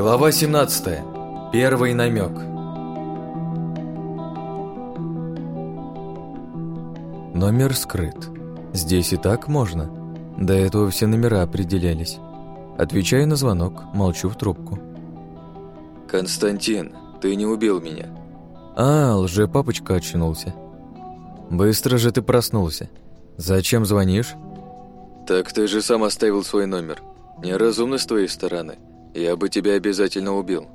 Глава 17. Первый намек. Номер скрыт. Здесь и так можно. До этого все номера определялись. Отвечаю на звонок, молчу в трубку. «Константин, ты не убил меня». «А, лже-папочка очнулся. Быстро же ты проснулся. Зачем звонишь?» «Так ты же сам оставил свой номер. Неразумно с твоей стороны. Я бы тебя обязательно убил».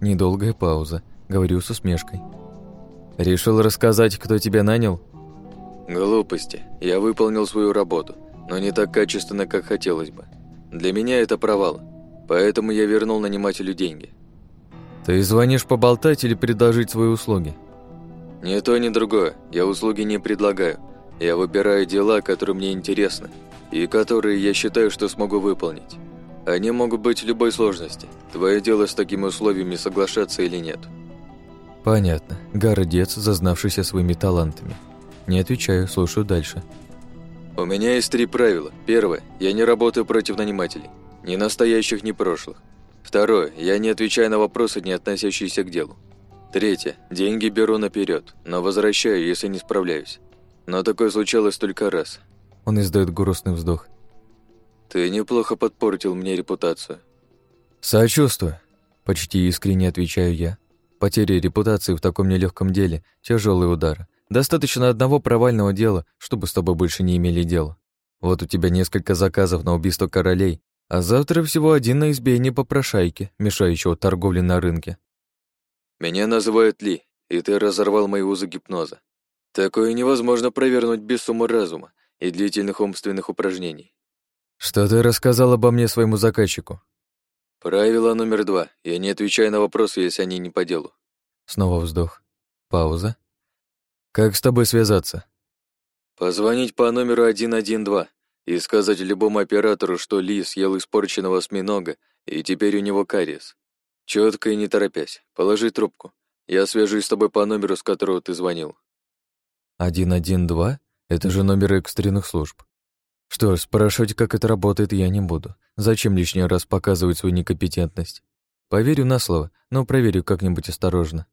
Недолгая пауза. Говорю с усмешкой. «Решил рассказать, кто тебя нанял?» «Глупости. Я выполнил свою работу, но не так качественно, как хотелось бы. Для меня это провал, поэтому я вернул нанимателю деньги». «Ты звонишь поболтать или предложить свои услуги?» «Ни то, ни другое. Я услуги не предлагаю. Я выбираю дела, которые мне интересны, и которые я считаю, что смогу выполнить. Они могут быть любой сложности. Твое дело с такими условиями соглашаться или нет. Понятно. Городец, зазнавшийся своими талантами. Не отвечаю, слушаю дальше. У меня есть три правила. Первое. Я не работаю против нанимателей. Ни настоящих, ни прошлых. Второе. Я не отвечаю на вопросы, не относящиеся к делу. Третье. Деньги беру наперед, но возвращаю, если не справляюсь. Но такое случалось только раз. Он издает грустный вздох. Ты неплохо подпортил мне репутацию. Сочувствую. Почти искренне отвечаю я. Потеря репутации в таком нелегком деле – тяжелый удар. Достаточно одного провального дела, чтобы с тобой больше не имели дела. Вот у тебя несколько заказов на убийство королей, а завтра всего один на избиение попрошайки, мешающего торговле на рынке. Меня называют Ли, и ты разорвал мои узы гипноза. Такое невозможно провернуть без суммы разума и длительных умственных упражнений. «Что ты рассказал обо мне своему заказчику?» «Правило номер два. Я не отвечаю на вопросы, если они не по делу». Снова вздох. Пауза. «Как с тобой связаться?» «Позвонить по номеру 112 и сказать любому оператору, что Ли съел испорченного осьминога, и теперь у него кариес. Четко и не торопясь. Положи трубку. Я свяжусь с тобой по номеру, с которого ты звонил». «112? Это же номер экстренных служб. Что ж, спрашивать, как это работает, я не буду. Зачем лишний раз показывать свою некомпетентность? Поверю на слово, но проверю как-нибудь осторожно.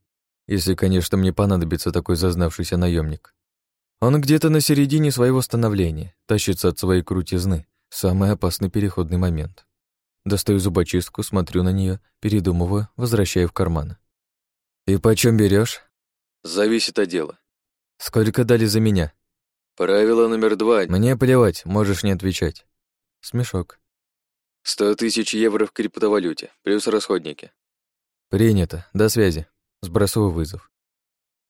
Если, конечно, мне понадобится такой зазнавшийся наемник. Он где-то на середине своего становления, тащится от своей крутизны. Самый опасный переходный момент. Достаю зубочистку, смотрю на нее, передумываю, возвращаю в карман. «И почем берешь? «Зависит от дела». «Сколько дали за меня?» Правило номер два. Мне плевать, можешь не отвечать. Смешок. Сто тысяч евро в криптовалюте, плюс расходники. Принято. До связи. Сбрасываю вызов.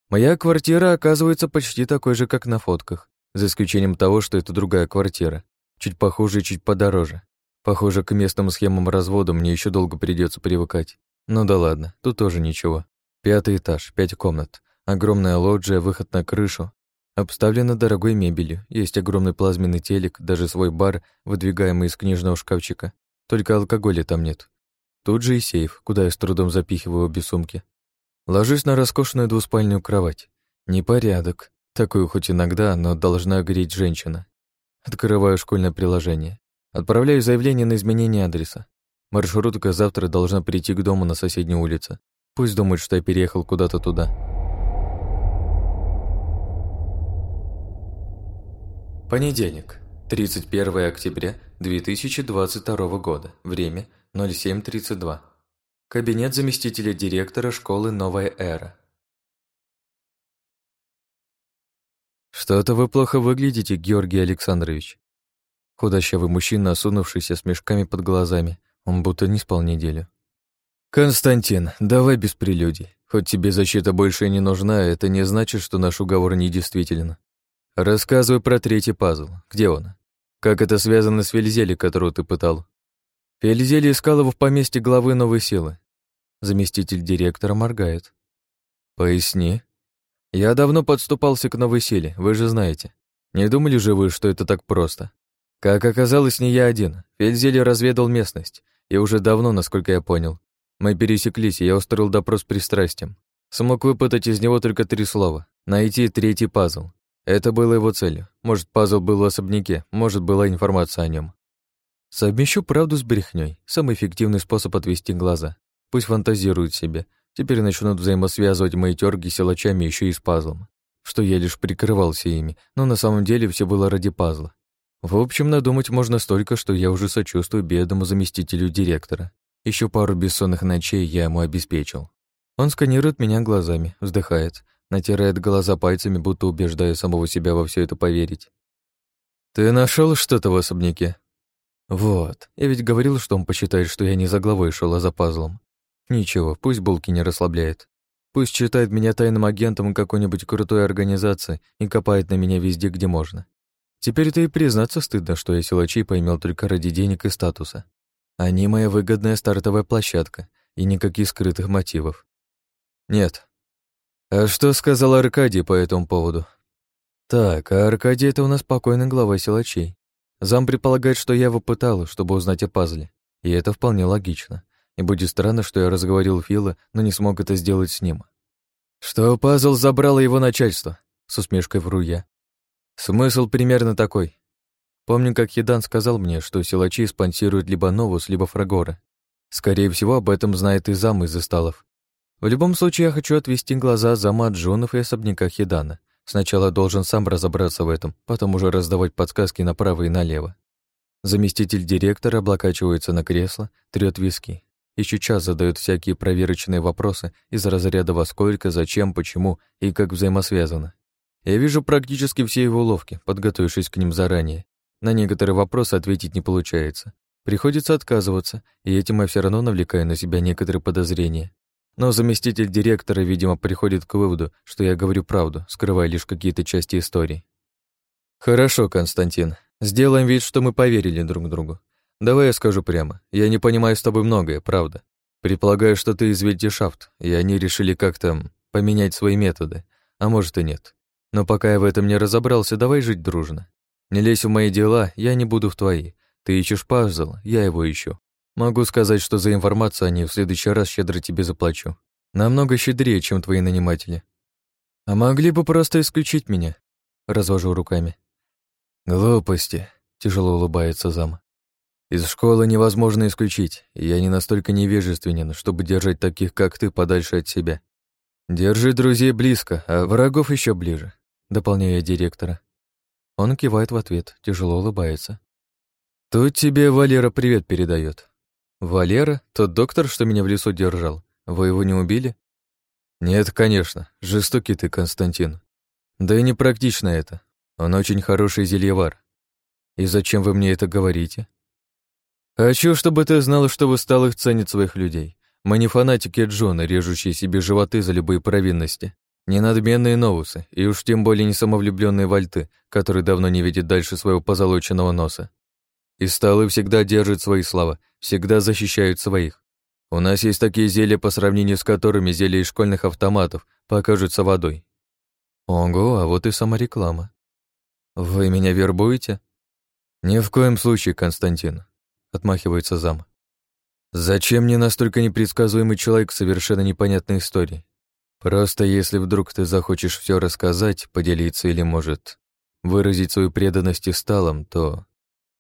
Моя квартира оказывается почти такой же, как на фотках, за исключением того, что это другая квартира. Чуть похуже и чуть подороже. Похоже, к местным схемам развода мне еще долго придется привыкать. Ну да ладно, тут тоже ничего. Пятый этаж, пять комнат. Огромная лоджия, выход на крышу, Обставлена дорогой мебелью, есть огромный плазменный телек, даже свой бар, выдвигаемый из книжного шкафчика. Только алкоголя там нет. Тут же и сейф, куда я с трудом запихиваю обе сумки. Ложусь на роскошную двуспальную кровать. Непорядок. Такую хоть иногда, но должна греть женщина. Открываю школьное приложение. Отправляю заявление на изменение адреса. Маршрутка завтра должна прийти к дому на соседней улице. Пусть думают, что я переехал куда-то туда. Понедельник, 31 октября 2022 года. Время 07.32. Кабинет заместителя директора школы «Новая эра». «Что-то вы плохо выглядите, Георгий Александрович». Худощавый мужчина, осунувшийся с мешками под глазами, он будто не спал неделю. «Константин, давай без прелюдий. Хоть тебе защита больше не нужна, это не значит, что наш уговор недействителен. Рассказывай про третий пазл. Где он? Как это связано с Фельзели, которую ты пытал? Фельзели искал его в поместье главы новой силы. Заместитель директора моргает. Поясни. Я давно подступался к новой силе, вы же знаете. Не думали же вы, что это так просто? Как оказалось, не я один. Фельзели разведал местность. И уже давно, насколько я понял. Мы пересеклись, и я устроил допрос пристрастием. Смог выпытать из него только три слова. Найти третий пазл. Это было его целью. Может, пазл был в особняке, может, была информация о нем. Совмещу правду с брехней. Самый эффективный способ отвести глаза. Пусть фантазируют себе. Теперь начнут взаимосвязывать мои тёрги с силачами еще и с пазлом. Что я лишь прикрывался ими, но на самом деле все было ради пазла. В общем, надумать можно столько, что я уже сочувствую бедному заместителю директора. Еще пару бессонных ночей я ему обеспечил. Он сканирует меня глазами, вздыхает, натирает глаза пальцами, будто убеждая самого себя во все это поверить. «Ты нашел что-то в особняке?» Вот, я ведь говорил, что он посчитает, что я не за главой шел, а за пазлом. Ничего, пусть Булки не расслабляет. Пусть считает меня тайным агентом какой-нибудь крутой организации и копает на меня везде, где можно. Теперь-то и признаться стыдно, что я силачей поймел только ради денег и статуса. Они моя выгодная стартовая площадка, и никаких скрытых мотивов. Нет. А что сказал Аркадий по этому поводу? Так, а Аркадий — это у нас спокойный глава силачей. Зам предполагает, что я его пытал, чтобы узнать о пазле. И это вполне логично. И будет странно, что я разговорил Фила, но не смог это сделать с ним. Что пазл забрало его начальство, с усмешкой вру я. Смысл примерно такой. Помню, как Едан сказал мне, что силачи спонсируют либо Новус, либо Фрагора. Скорее всего, об этом знает и зам из Исталов. В любом случае, я хочу отвести глаза зама от Джонов и особняка Хидана. Сначала должен сам разобраться в этом, потом уже раздавать подсказки направо и налево. Заместитель директора облокачивается на кресло, трёт виски. Еще час задает всякие проверочные вопросы из разряда во сколько, зачем, почему и как взаимосвязано. Я вижу практически все его уловки, подготовившись к ним заранее. На некоторые вопросы ответить не получается. Приходится отказываться, и этим я все равно навлекаю на себя некоторые подозрения. Но заместитель директора, видимо, приходит к выводу, что я говорю правду, скрывая лишь какие-то части истории. «Хорошо, Константин. Сделаем вид, что мы поверили друг другу. Давай я скажу прямо. Я не понимаю с тобой многое, правда. Предполагаю, что ты из Вельдишафт, и они решили как-то поменять свои методы. А может и нет. Но пока я в этом не разобрался, давай жить дружно. Не лезь в мои дела, я не буду в твои. Ты ищешь пазл, я его ищу. Могу сказать, что за информацию они в следующий раз щедро тебе заплачу. Намного щедрее, чем твои наниматели. А могли бы просто исключить меня. Развожу руками. Глупости, тяжело улыбается зам. Из школы невозможно исключить, и я не настолько невежественен, чтобы держать таких, как ты, подальше от себя. Держи друзей близко, а врагов еще ближе, дополняю я директора. Он кивает в ответ, тяжело улыбается. Тут тебе Валера привет передает. «Валера? Тот доктор, что меня в лесу держал. Вы его не убили?» «Нет, конечно. Жестокий ты, Константин. Да и непрактично это. Он очень хороший зельевар. И зачем вы мне это говорите?» «Хочу, чтобы ты знал, что в усталых ценит своих людей. Мы не фанатики Джона, режущие себе животы за любые провинности. Не надменные новусы, и уж тем более не самовлюбленные вальты, которые давно не видят дальше своего позолоченного носа. И столы всегда держат свои слова, всегда защищают своих. У нас есть такие зелья, по сравнению с которыми зелья из школьных автоматов покажутся водой. Ого, а вот и сама реклама. Вы меня вербуете? Ни в коем случае, Константин, отмахивается зам. Зачем мне настолько непредсказуемый человек с совершенно непонятной историей? Просто если вдруг ты захочешь все рассказать, поделиться или, может, выразить свою преданность и сталом, то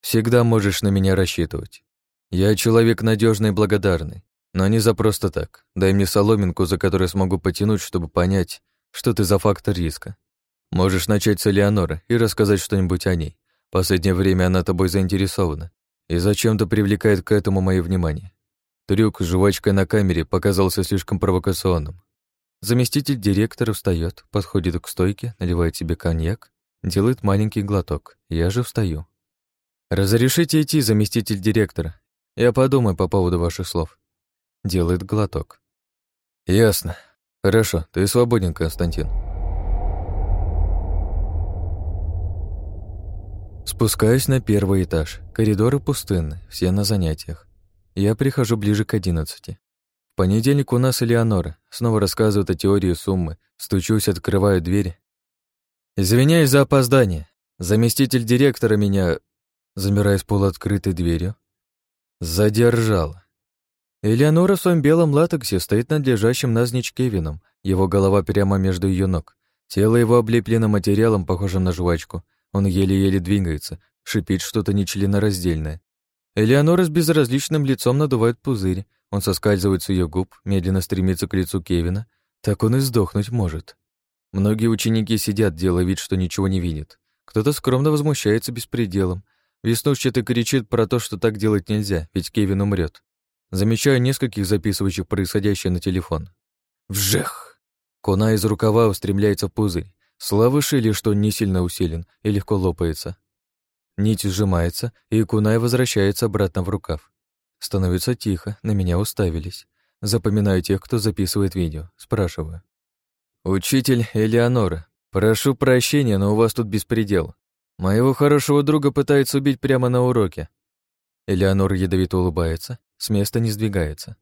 Всегда можешь на меня рассчитывать. Я человек надежный и благодарный, но не за просто так. Дай мне соломинку, за которую смогу потянуть, чтобы понять, что ты за фактор риска. Можешь начать с Элеоноры и рассказать что-нибудь о ней. Последнее время она тобой заинтересована и зачем-то привлекает к этому мое внимание. Трюк с жвачкой на камере показался слишком провокационным. Заместитель директора встает, подходит к стойке, наливает себе коньяк, делает маленький глоток. Я же встаю. «Разрешите идти, заместитель директора. Я подумаю по поводу ваших слов». Делает глоток. «Ясно. Хорошо, ты свободен, Константин». Спускаюсь на первый этаж. Коридоры пустынны, все на занятиях. Я прихожу ближе к одиннадцати. В понедельник у нас Элеонора. Снова рассказывает о теории суммы. Стучусь, открываю дверь. Извиняюсь за опоздание. Заместитель директора меня замирая с полуоткрытой дверью. Задержал. Элеонора в своем белом латексе стоит над лежащим навзничь Кевином, его голова прямо между ее ног. Тело его облеплено материалом, похожим на жвачку. Он еле-еле двигается, шипит что-то нечленораздельное. Элеонора с безразличным лицом надувает пузырь. Он соскальзывает с ее губ, медленно стремится к лицу Кевина. Так он и сдохнуть может. Многие ученики сидят, делая вид, что ничего не видят. Кто-то скромно возмущается беспределом. Веснушчатый кричит про то, что так делать нельзя, ведь Кевин умрет. Замечаю нескольких записывающих происходящее на телефон. Вжех! Куна из рукава устремляется в пузырь. Славыши или что не сильно усилен и легко лопается. Нить сжимается, и Кунай возвращается обратно в рукав. Становится тихо, на меня уставились. Запоминаю тех, кто записывает видео. Спрашиваю. «Учитель Элеонора, прошу прощения, но у вас тут беспредел. Моего хорошего друга пытаются убить прямо на уроке». Элеонора ядовито улыбается, с места не сдвигается.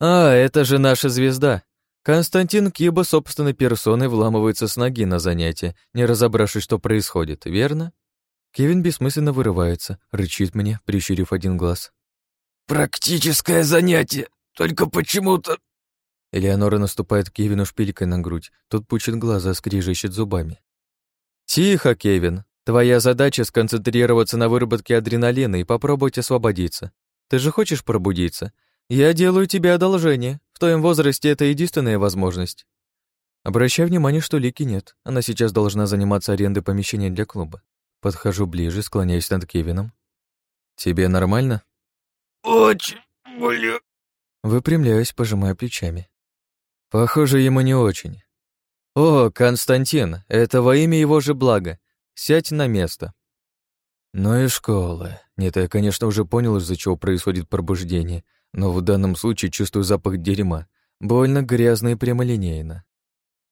«А, это же наша звезда. Константин Киба собственной персоной вламывается с ноги на занятие, не разобравшись, что происходит, верно?» Кевин бессмысленно вырывается, рычит мне, прищурив один глаз. «Практическое занятие, только почему-то...» Элеонора наступает Кевину шпилькой на грудь, тот пучит глаза, скрижищет зубами. «Тихо, Кевин. Твоя задача — сконцентрироваться на выработке адреналина и попробовать освободиться. Ты же хочешь пробудиться? Я делаю тебе одолжение. В твоем возрасте это единственная возможность». Обращай внимание, что Лики нет. Она сейчас должна заниматься арендой помещения для клуба. Подхожу ближе, склоняюсь над Кевином. «Тебе нормально?» «Очень, бля...» Выпрямляюсь, пожимая плечами. Похоже, ему не очень. «О, Константин, это во имя его же блага. Сядь на место». Ну и школа. Нет, я, конечно, уже понял, из-за чего происходит пробуждение, но в данном случае чувствую запах дерьма. Больно грязно и прямолинейно.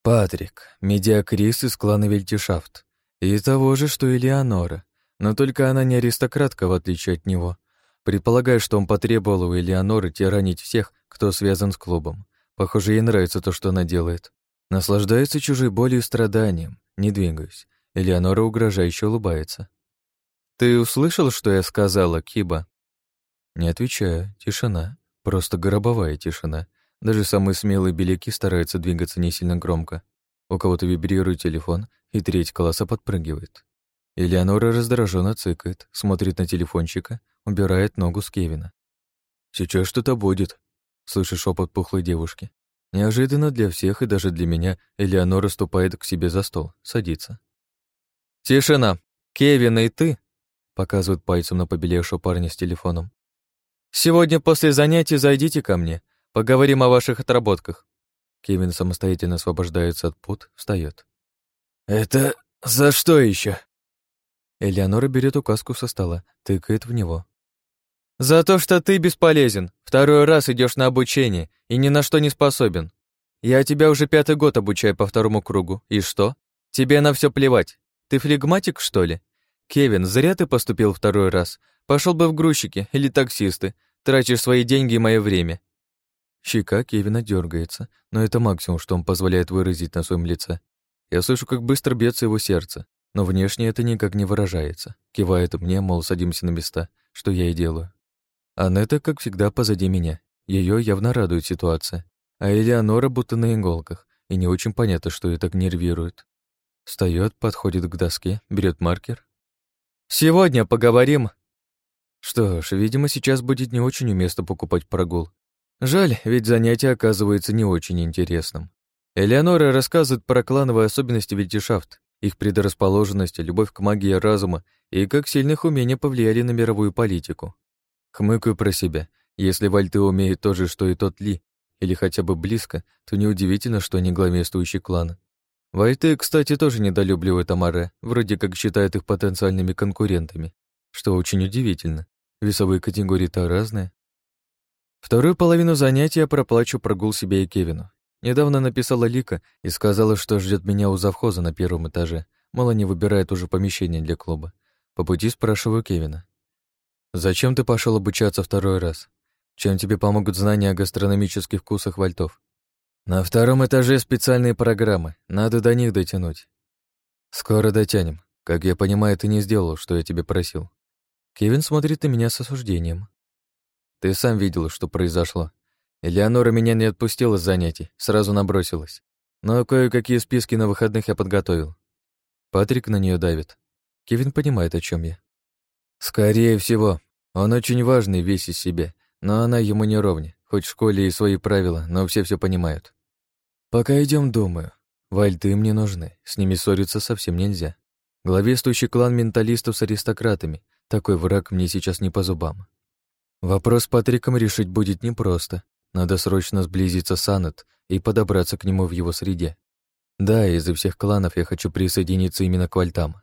Патрик, медиакрис из клана Вельтишафт. И того же, что и Леонора. Но только она не аристократка, в отличие от него. Предполагаю, что он потребовал у Элеоноры тиранить всех, кто связан с клубом. Похоже, ей нравится то, что она делает. Наслаждается чужой болью и страданием. Не двигаюсь. Элеонора угрожающе улыбается. «Ты услышал, что я сказала, Киба?» Не отвечаю. Тишина. Просто гробовая тишина. Даже самые смелые беляки стараются двигаться не сильно громко. У кого-то вибрирует телефон, и треть класса подпрыгивает. Элеонора раздраженно цыкает, смотрит на телефончика, убирает ногу с Кевина. «Сейчас что-то будет», — слышишь шепот пухлой девушки. Неожиданно для всех и даже для меня Элеонора ступает к себе за стол, садится. «Тишина! Кевин и ты!» — показывает пальцем на побелевшего парня с телефоном. «Сегодня после занятий зайдите ко мне, поговорим о ваших отработках». Кевин самостоятельно освобождается от пут, встает. «Это за что еще? Элеонора берет указку со стола, тыкает в него. «За то, что ты бесполезен. Второй раз идешь на обучение и ни на что не способен. Я тебя уже пятый год обучаю по второму кругу. И что? Тебе на все плевать. Ты флегматик, что ли? Кевин, зря ты поступил второй раз. Пошел бы в грузчики или таксисты. Тратишь свои деньги и мое время». Щека Кевина дергается, но это максимум, что он позволяет выразить на своем лице. Я слышу, как быстро бьется его сердце, но внешне это никак не выражается. Кивает мне, мол, садимся на места, что я и делаю. Анетта, как всегда, позади меня. Ее явно радует ситуация. А Элеонора будто на иголках, и не очень понятно, что ее так нервирует. Встает, подходит к доске, берет маркер. «Сегодня поговорим!» Что ж, видимо, сейчас будет не очень уместно покупать прогул. Жаль, ведь занятие оказывается не очень интересным. Элеонора рассказывает про клановые особенности Вильтишафт, их предрасположенность, любовь к магии разума и как сильных умения повлияли на мировую политику. Хмыкаю про себя. Если Вальты умеет то же, что и тот Ли, или хотя бы близко, то неудивительно, что они главенствующий клан. Вальты, кстати, тоже недолюбливают Амаре, вроде как считают их потенциальными конкурентами, что очень удивительно. Весовые категории-то разные. Вторую половину занятия я проплачу прогул себе и Кевину. Недавно написала Лика и сказала, что ждет меня у завхоза на первом этаже. Мало не выбирает уже помещение для клуба. По пути спрашиваю Кевина. «Зачем ты пошел обучаться второй раз? Чем тебе помогут знания о гастрономических вкусах вальтов?» «На втором этаже специальные программы. Надо до них дотянуть». «Скоро дотянем. Как я понимаю, ты не сделал, что я тебе просил». Кевин смотрит на меня с осуждением. «Ты сам видел, что произошло. Элеонора меня не отпустила с занятий, сразу набросилась. Но кое-какие списки на выходных я подготовил. Патрик на нее давит. Кевин понимает, о чем я. Скорее всего. Он очень важный весь из себя, но она ему не ровня. Хоть в школе и свои правила, но все все понимают. Пока идем, думаю. Вальты мне нужны, с ними ссориться совсем нельзя. Главествующий клан менталистов с аристократами. Такой враг мне сейчас не по зубам. Вопрос с Патриком решить будет непросто. Надо срочно сблизиться с Аннет и подобраться к нему в его среде. Да, из-за всех кланов я хочу присоединиться именно к Вальтам.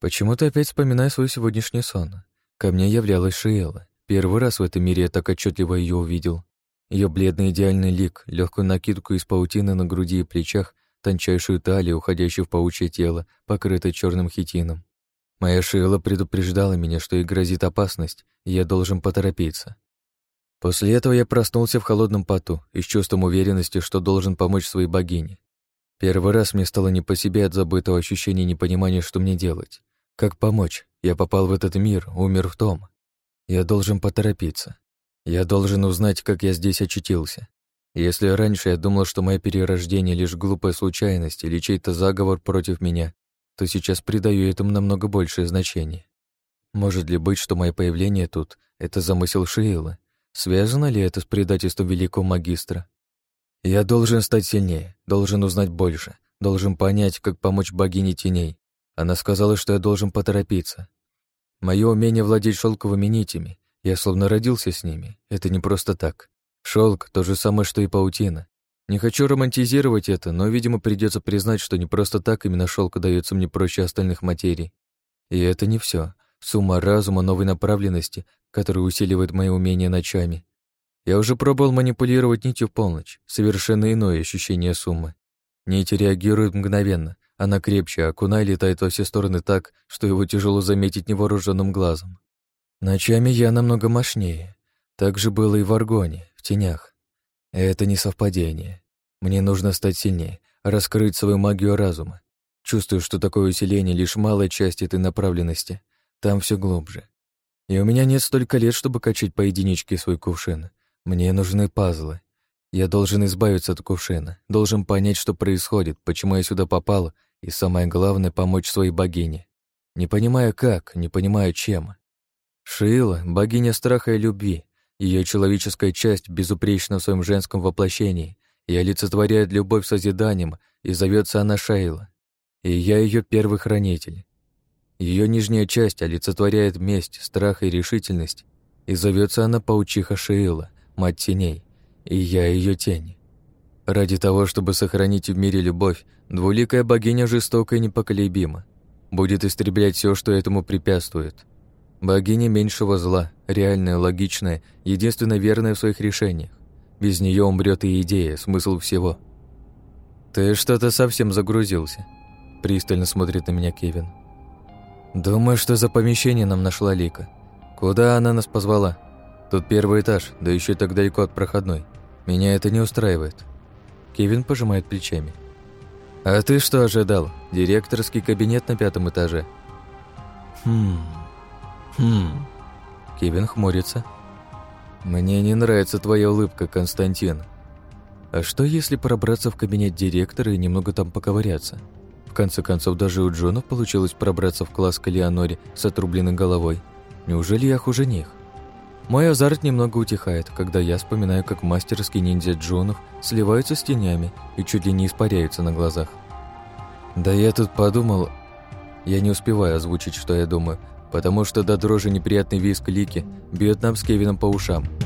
Почему-то опять вспоминаю свой сегодняшний сон. Ко мне являлась Шиэла. Первый раз в этом мире я так отчетливо ее увидел. Ее бледный идеальный лик, легкую накидку из паутины на груди и плечах, тончайшую талию, уходящую в паучье тело, покрытое черным хитином. Моя Шиэла предупреждала меня, что ей грозит опасность, и я должен поторопиться. После этого я проснулся в холодном поту и с чувством уверенности, что должен помочь своей богине. Первый раз мне стало не по себе от забытого ощущения непонимания, что мне делать. Как помочь? Я попал в этот мир, умер в том. Я должен поторопиться. Я должен узнать, как я здесь очутился. Если раньше я думал, что мое перерождение — лишь глупая случайность или чей-то заговор против меня, то сейчас придаю этому намного большее значение. Может ли быть, что мое появление тут — это замысел Шиила? Связано ли это с предательством великого магистра? Я должен стать сильнее, должен узнать больше, должен понять, как помочь богине теней, она сказала, что я должен поторопиться. Мое умение владеть шелковыми нитями, я словно родился с ними. Это не просто так. Шелк то же самое, что и паутина. Не хочу романтизировать это, но, видимо, придется признать, что не просто так именно шелк дается мне проще остальных материй. И это не все. Сумма разума новой направленности, которая усиливает мои умения ночами. Я уже пробовал манипулировать нитью в полночь. Совершенно иное ощущение суммы. Нити реагируют мгновенно, она крепче, а кунай летает во все стороны так, что его тяжело заметить невооруженным глазом. Ночами я намного мощнее. Так же было и в Аргоне, в тенях. Это не совпадение. Мне нужно стать сильнее, раскрыть свою магию разума. Чувствую, что такое усиление — лишь малая часть этой направленности. Там все глубже. И у меня нет столько лет, чтобы качать по единичке свой кувшин. Мне нужны пазлы. Я должен избавиться от кувшина, должен понять, что происходит, почему я сюда попал и самое главное — помочь своей богине. Не понимая как, не понимая чем. Шиила — богиня страха и любви, ее человеческая часть безупречна в своем женском воплощении и олицетворяет любовь созиданием, и зовется она Шейла. И я ее первый хранитель. Ее нижняя часть олицетворяет месть, страх и решительность, и зовется она паучиха Шиила, мать теней, и я ее тень. Ради того, чтобы сохранить в мире любовь, двуликая богиня жестока и непоколебима. Будет истреблять все, что этому препятствует. Богиня меньшего зла, реальная, логичная, единственно верная в своих решениях. Без нее умрет и идея, смысл всего. «Ты что-то совсем загрузился», — пристально смотрит на меня Кевин. «Думаю, что за помещение нам нашла Лика. Куда она нас позвала? Тут первый этаж, да еще так далеко от проходной. Меня это не устраивает». Кевин пожимает плечами. «А ты что ожидал? Директорский кабинет на пятом этаже?» «Хм... Хм...» Кевин хмурится. «Мне не нравится твоя улыбка, Константин. А что, если пробраться в кабинет директора и немного там поковыряться? В конце концов, даже у Джонов получилось пробраться в класс к Леоноре с отрубленной головой. Неужели я хуже них?» Мой азарт немного утихает, когда я вспоминаю, как мастерские ниндзя Джонов сливаются с тенями и чуть ли не испаряются на глазах. Да я тут подумал... Я не успеваю озвучить, что я думаю, потому что до дрожи неприятный виск Лики бьет нам с Кевином по ушам –